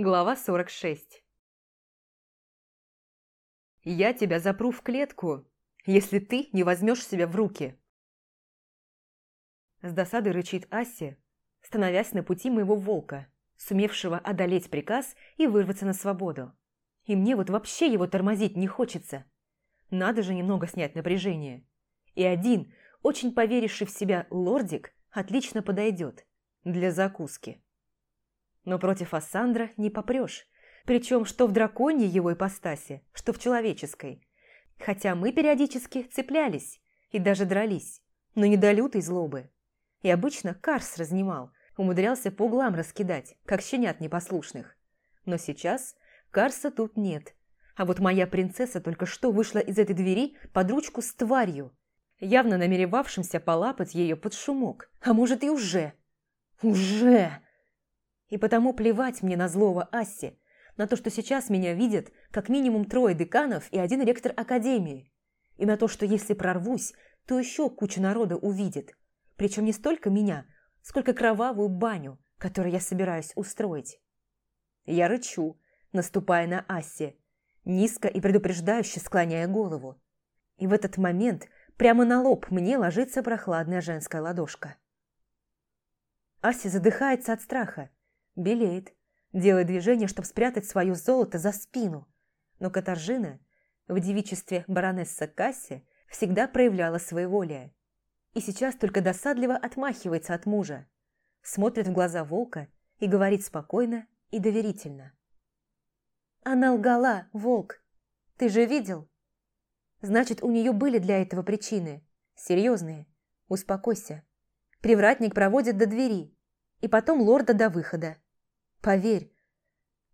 Глава 46 «Я тебя запру в клетку, если ты не возьмешь себя в руки!» С досадой рычит Асси, становясь на пути моего волка, сумевшего одолеть приказ и вырваться на свободу. И мне вот вообще его тормозить не хочется. Надо же немного снять напряжение. И один, очень поверивший в себя лордик, отлично подойдет для закуски но против Ассандра не попрешь. Причем что в драконьей его ипостаси, что в человеческой. Хотя мы периодически цеплялись и даже дрались, но не до лютой злобы. И обычно Карс разнимал, умудрялся по углам раскидать, как щенят непослушных. Но сейчас Карса тут нет. А вот моя принцесса только что вышла из этой двери под ручку с тварью, явно намеревавшимся полапать ее под шумок. А может и уже. Уже! И потому плевать мне на злого Асси, на то, что сейчас меня видят как минимум трое деканов и один ректор академии, и на то, что если прорвусь, то еще куча народа увидит, причем не столько меня, сколько кровавую баню, которую я собираюсь устроить. Я рычу, наступая на Асси, низко и предупреждающе склоняя голову. И в этот момент прямо на лоб мне ложится прохладная женская ладошка. Ася задыхается от страха, белеет, делая движение, чтобы спрятать свое золото за спину. Но Катаржина в девичестве баронесса Касси всегда проявляла своеволие. И сейчас только досадливо отмахивается от мужа, смотрит в глаза волка и говорит спокойно и доверительно. «Она лгала, волк. Ты же видел? Значит, у нее были для этого причины. Серьезные. Успокойся. Привратник проводит до двери, и потом лорда до выхода. Поверь,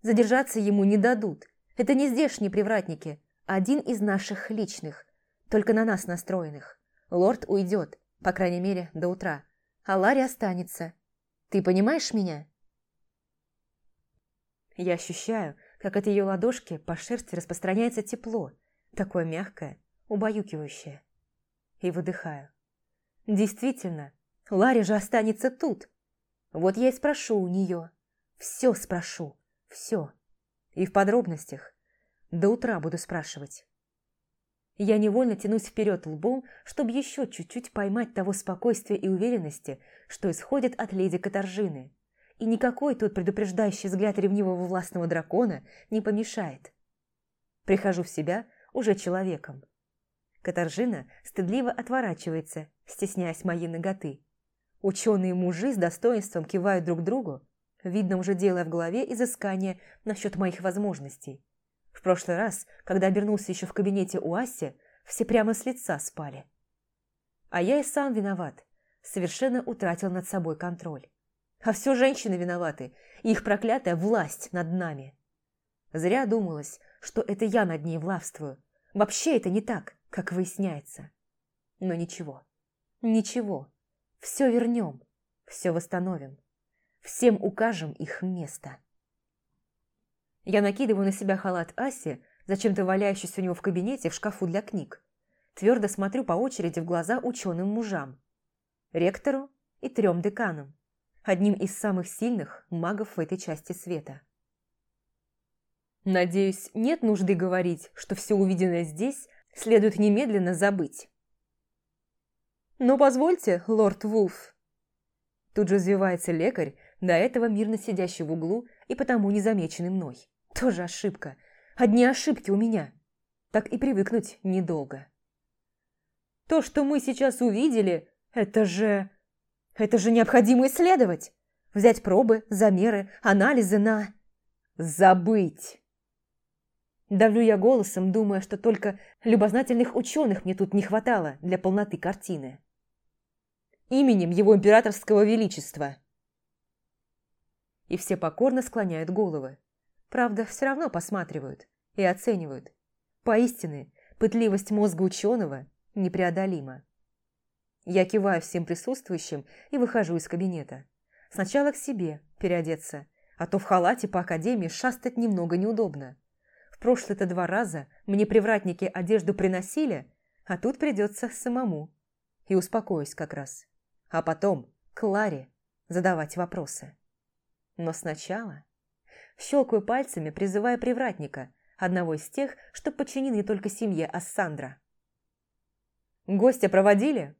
задержаться ему не дадут. Это не здешние привратники, один из наших личных, только на нас настроенных. Лорд уйдет, по крайней мере, до утра, а Ларри останется. Ты понимаешь меня? Я ощущаю, как от ее ладошки по шерсти распространяется тепло, такое мягкое, убаюкивающее. И выдыхаю. Действительно, Ларри же останется тут. Вот я и спрошу у нее. Все спрошу, все. И в подробностях. До утра буду спрашивать. Я невольно тянусь вперед лбом, чтобы еще чуть-чуть поймать того спокойствия и уверенности, что исходит от леди Катаржины. И никакой тут предупреждающий взгляд ревнивого властного дракона не помешает. Прихожу в себя уже человеком. Катаржина стыдливо отворачивается, стесняясь моей ноготы. Ученые мужи с достоинством кивают друг другу, видно уже делая в голове изыскания насчет моих возможностей. В прошлый раз, когда обернулся еще в кабинете у Аси, все прямо с лица спали. А я и сам виноват, совершенно утратил над собой контроль. А все женщины виноваты, и их проклятая власть над нами. Зря думалось, что это я над ней властвую. Вообще это не так, как выясняется. Но ничего, ничего, все вернем, все восстановим. Всем укажем их место. Я накидываю на себя халат Аси, зачем-то валяющийся у него в кабинете в шкафу для книг. Твердо смотрю по очереди в глаза ученым мужам. Ректору и трем деканам. Одним из самых сильных магов в этой части света. Надеюсь, нет нужды говорить, что все увиденное здесь следует немедленно забыть. «Но позвольте, лорд Вулф». Тут же взвивается лекарь, до этого мирно сидящий в углу и потому незамеченный мной. Тоже ошибка. Одни ошибки у меня. Так и привыкнуть недолго. То, что мы сейчас увидели, это же... Это же необходимо исследовать. Взять пробы, замеры, анализы на... Забыть. Давлю я голосом, думая, что только любознательных ученых мне тут не хватало для полноты картины. Именем его императорского величества и все покорно склоняют головы. Правда, все равно посматривают и оценивают. Поистине, пытливость мозга ученого непреодолима. Я киваю всем присутствующим и выхожу из кабинета. Сначала к себе переодеться, а то в халате по академии шастать немного неудобно. В прошлые-то два раза мне привратники одежду приносили, а тут придется самому. И успокоюсь как раз. А потом к Ларе задавать вопросы. Но сначала... щелкаю пальцами, призывая привратника, одного из тех, что подчинены не только семье Ассандра. «Гостя проводили?»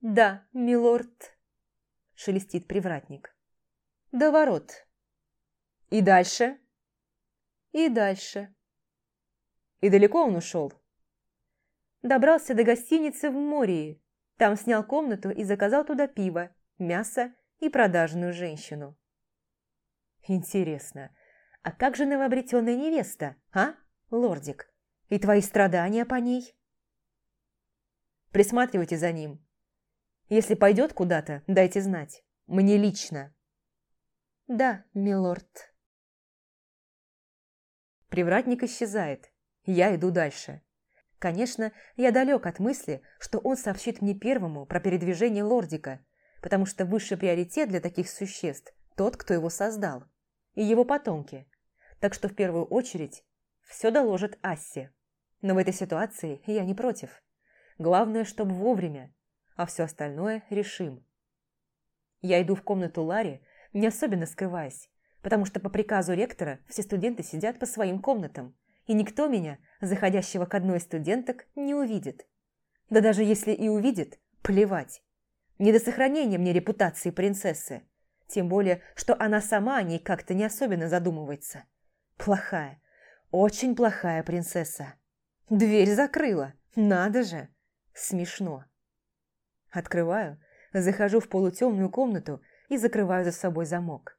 «Да, милорд», – шелестит привратник. «До ворот». «И дальше?» «И дальше». «И далеко он ушел?» Добрался до гостиницы в Мории. Там снял комнату и заказал туда пиво, мясо и продажную женщину. Интересно, а как же новообретенная невеста, а, лордик? И твои страдания по ней? Присматривайте за ним. Если пойдет куда-то, дайте знать. Мне лично. Да, милорд. Привратник исчезает. Я иду дальше. Конечно, я далек от мысли, что он сообщит мне первому про передвижение лордика, потому что высший приоритет для таких существ – тот, кто его создал, и его потомки. Так что в первую очередь все доложит Ассе. Но в этой ситуации я не против. Главное, чтобы вовремя, а все остальное решим. Я иду в комнату Ларри, не особенно скрываясь, потому что по приказу ректора все студенты сидят по своим комнатам, и никто меня, заходящего к одной из студенток, не увидит. Да даже если и увидит, плевать. Не до сохранения мне репутации принцессы. Тем более, что она сама о ней как-то не особенно задумывается. Плохая, очень плохая принцесса. Дверь закрыла, надо же. Смешно. Открываю, захожу в полутемную комнату и закрываю за собой замок.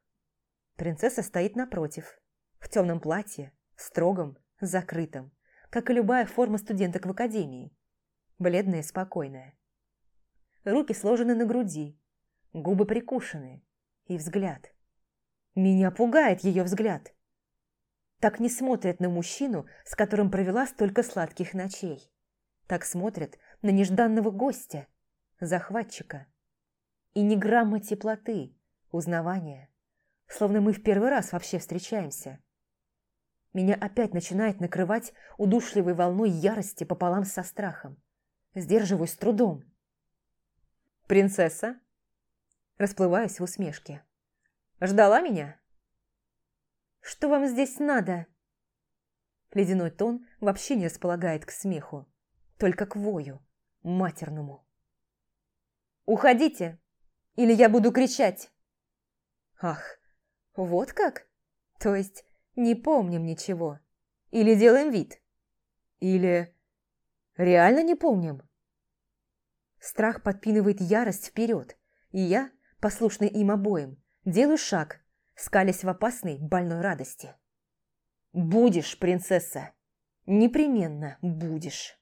Принцесса стоит напротив, в темном платье, строгом, закрытом, как и любая форма студенток в академии. Бледная и спокойная. Руки сложены на груди, губы прикушены, и взгляд. Меня пугает ее взгляд. Так не смотрят на мужчину, с которым провела столько сладких ночей. Так смотрят на нежданного гостя, захватчика. И ни грамма теплоты, узнавания. Словно мы в первый раз вообще встречаемся. Меня опять начинает накрывать удушливой волной ярости пополам со страхом. Сдерживаюсь с трудом. «Принцесса?» Расплываюсь в усмешке. «Ждала меня?» «Что вам здесь надо?» Ледяной тон вообще не располагает к смеху, только к вою, матерному. «Уходите, или я буду кричать!» «Ах, вот как? То есть не помним ничего? Или делаем вид? Или реально не помним?» Страх подпинывает ярость вперед, и я, послушный им обоим, делаю шаг, скалясь в опасной больной радости. «Будешь, принцесса! Непременно будешь!»